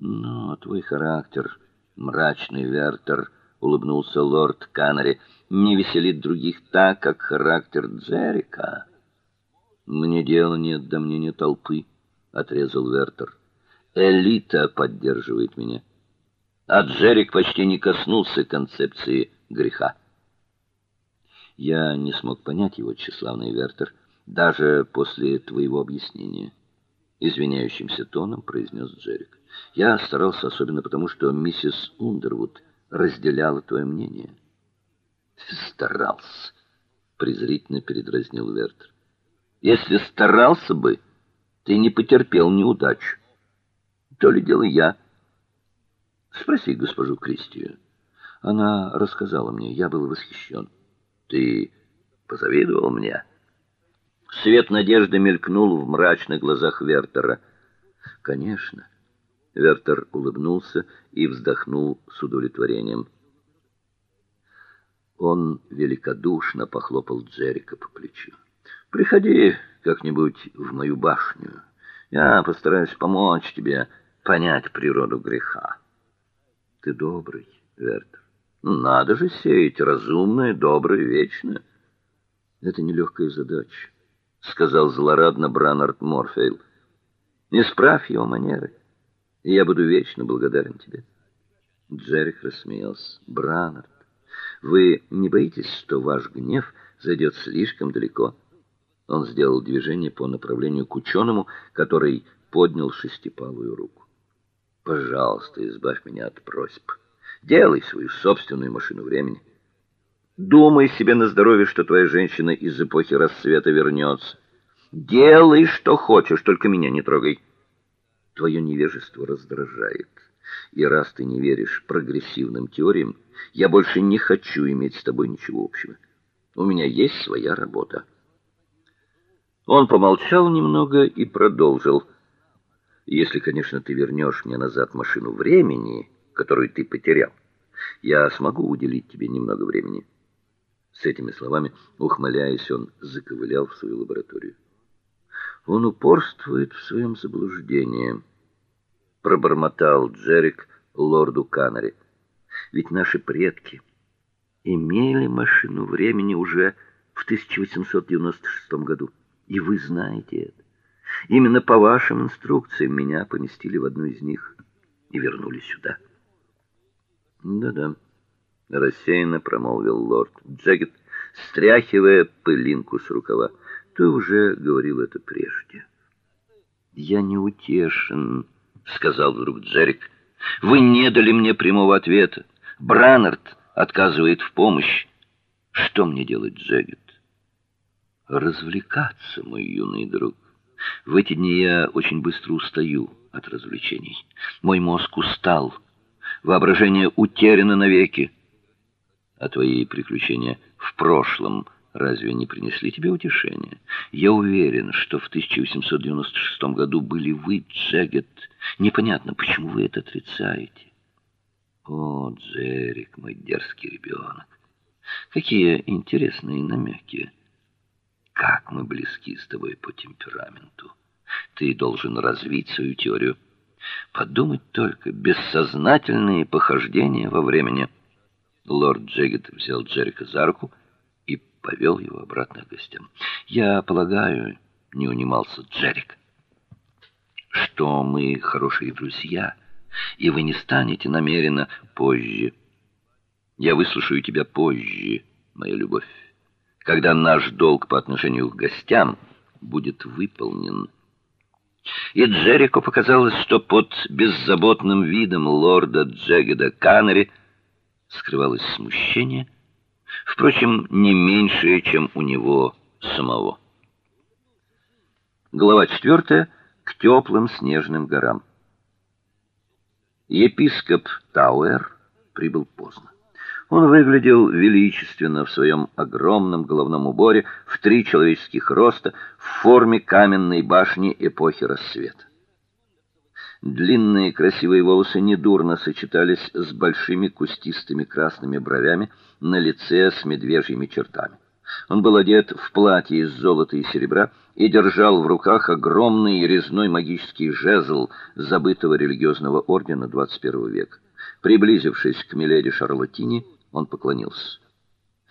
"Ну, твой характер, мрачный Вертер", улыбнулся лорд Канари, "не веселит других так, как характер Джерика". Мне дела нет до мнения толпы, отрезал Вертер. Элита поддерживает меня. А Джерик почти не коснулся концепции греха. Я не смог понять его, тщеславный Вертер, даже после твоего объяснения, извиняющимся тоном произнес Джерик. Я старался особенно потому, что миссис Ундервуд разделяла твое мнение. Старался, презрительно передразнил Вертер. Если старался бы, ты не потерпел неудачу. То ли дело я. Спроси госпожу Кристию. Она рассказала мне, я был восхищен. Ты позавидовал мне? Свет надежды мелькнул в мрачных глазах Вертера. Конечно. Вертер улыбнулся и вздохнул с удовлетворением. Он великодушно похлопал Джерика по плечу. Приходи как-нибудь в мою башню. Я постараюсь помочь тебе понять природу греха. Ты добрый, Вертер. Надо же сеять разумное, доброе, вечное. Это нелегкая задача, сказал злорадно Бранард Морфейл. Не справь его манеры, и я буду вечно благодарен тебе. Джерик рассмеялся. Бранард, вы не боитесь, что ваш гнев зайдет слишком далеко? Он сделал движение по направлению к ученому, который поднял шестипалую руку. Пожалуйста, избавь меня от просьб. Делай свою собственную машину времени. Думай себе на здоровье, что твоя женщина из эпохи рассвета вернется. Делай, что хочешь, только меня не трогай. Твое невежество раздражает. И раз ты не веришь прогрессивным теориям, я больше не хочу иметь с тобой ничего общего. У меня есть своя работа. Он помолчал немного и продолжил: "Если, конечно, ты вернешь мне назад машину времени, которую ты потерял, я смогу уделить тебе немного времени". С этими словами, ухмыляясь, он заковылял в свою лабораторию. Он упорствует в своем заблуждении, пробормотал Джерик лорду Канари. Ведь наши предки имели машину времени уже в 1896 году. И вы знаете это. Именно по вашим инструкциям меня поместили в одну из них и вернули сюда. Да-да, рассеянно промолвил лорд Джаггет, стряхивая пылинку с рукава. Ты уже говорил это прежде. Я не утешен, сказал вдруг Джерик. Вы не дали мне прямого ответа. Бранард отказывает в помощи. Что мне делать, Джаггет? развлекаться, мой юный друг. В эти дни я очень быстро устаю от развлечений. Мой мозг устал. Воображение утеряно навеки. А твои приключения в прошлом разве не принесли тебе утешения? Я уверен, что в 1896 году были вы, Джегет. Непонятно, почему вы это отрицаете. О, Джерик, мой дерзкий ребенок. Какие интересные намеки как мы близки с тобой по темпераменту. Ты должен развить свою теорию. Подумать только, бессознательные похождения во времени. Лорд Джегет взял Джерика за руку и повел его обратно к гостям. Я полагаю, не унимался Джерик, что мы хорошие друзья, и вы не станете намеренно позже. Я выслушаю тебя позже, моя любовь когда наш долг по отношению к гостям будет выполнен. И Джерико показалось, что под беззаботным видом лорда Джегеда Каннери скрывалось смущение, впрочем, не меньшее, чем у него самого. Глава четвертая. К теплым снежным горам. Епископ Тауэр прибыл поздно. Он выглядел величественно в своем огромном головном уборе в три человеческих роста в форме каменной башни эпохи рассвета. Длинные красивые волосы недурно сочетались с большими кустистыми красными бровями на лице с медвежьими чертами. Он был одет в платье из золота и серебра и держал в руках огромный резной магический жезл забытого религиозного ордена 21 века. Приблизившись к миледи Шарлатине, он поклонился.